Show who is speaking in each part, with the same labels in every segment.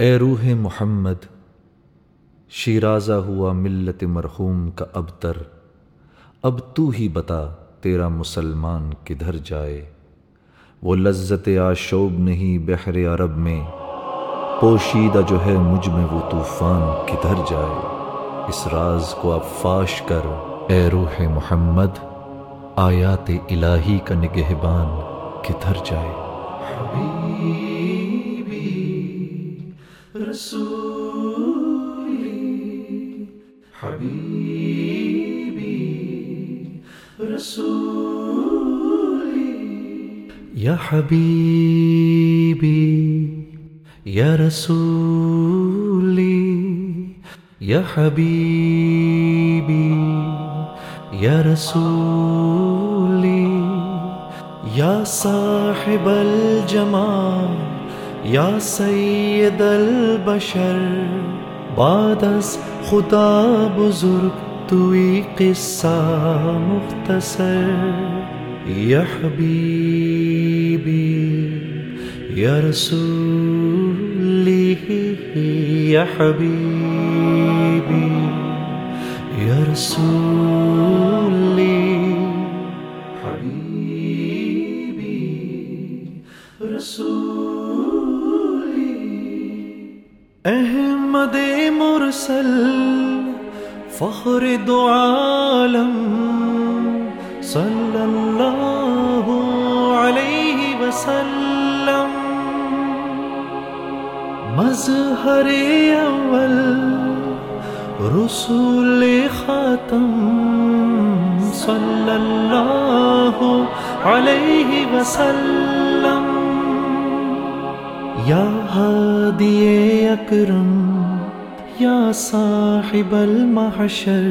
Speaker 1: اے روح محمد، شیرازہ ہوا ملت مرحوم کا ابتر، اب تو ہی بتا تیرا مسلمان کدھر جائے۔ وہ لذت آشوب نہیں بحر عرب میں، پوشیدہ جو ہے مجھ میں وہ طوفان کدھر جائے۔ اس راز کو اب فاش کر، اے روح محمد، آیات الہی کا نگہبان کدھر جائے۔
Speaker 2: رسولی حبیبی رسولی
Speaker 1: یا حبیبی یا رسولی یا حبیبی یا رسولی یا صاحب الجمال یا سید البشر، بعد از خدا بزرگ توی قصہ مختصر. یا حبیبی، یا رسولی، یا حبیبی، یا رسولی احمد مرسل، فخر دو عالم صلی اللہ علیہ وسلم۔ مظہر اول، رسول خاتم صلی اللہ علیہ وسلم۔ یا ہادی اکرم، یا صاحب المحشر،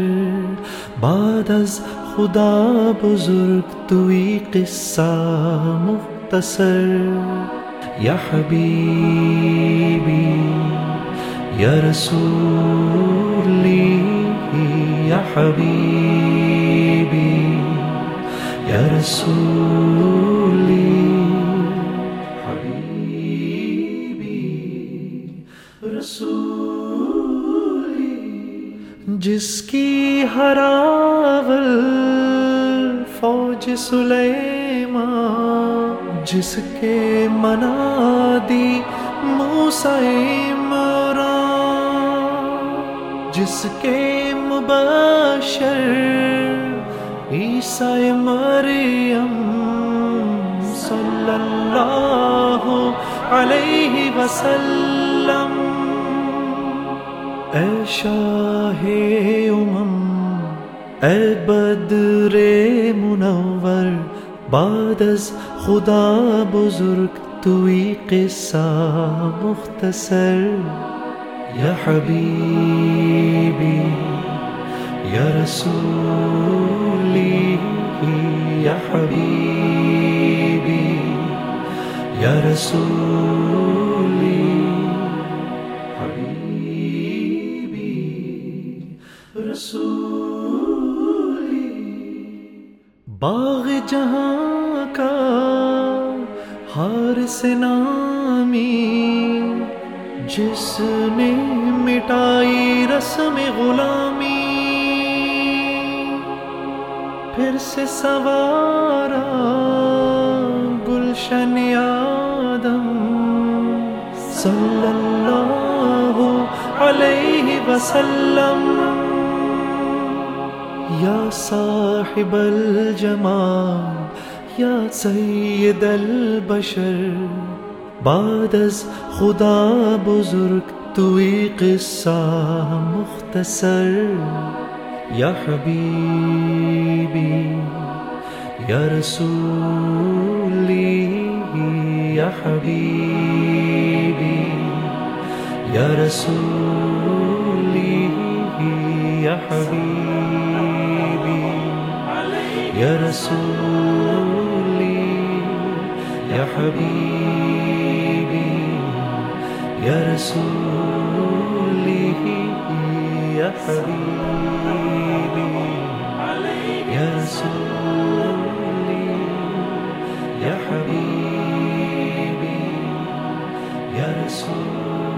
Speaker 1: بعد از خدا بزرگ توی قصہ مختصر، یا حبیبی، یا رسولی، یا حبیبی، یا رسولی
Speaker 2: رسولی،
Speaker 1: جس کی ہراول فوج سلیمان، جس کے منادی موسیٰ عمران، جس کے مباشر عیسیٰ مریم صلی اللہ علیہ وسلم۔ اے شاہ امم، اے بدر منور بعد از خدا بزرگ، توی قصہ مختصر، یا حبیبی، یا رسولی، یا حبیبی، یا رسولی۔ ہار سے نامی جس نے مٹائی رسم غلامی۔ پھر سے سوارا گلشن آدم۔ صلی اللہ علیہ وسلم۔ یا صاحب الجمال یا سید البشر، بعد از خدا بزرگ توی قصہ مختصر. یا حبیبی، یا رسولی، یا حبیبی، یا رسولی، یا حبیبی، یا رسولی. یا حبیبی یا رسولی یا حبیبی یا رسولی یا حبیبی یا رسول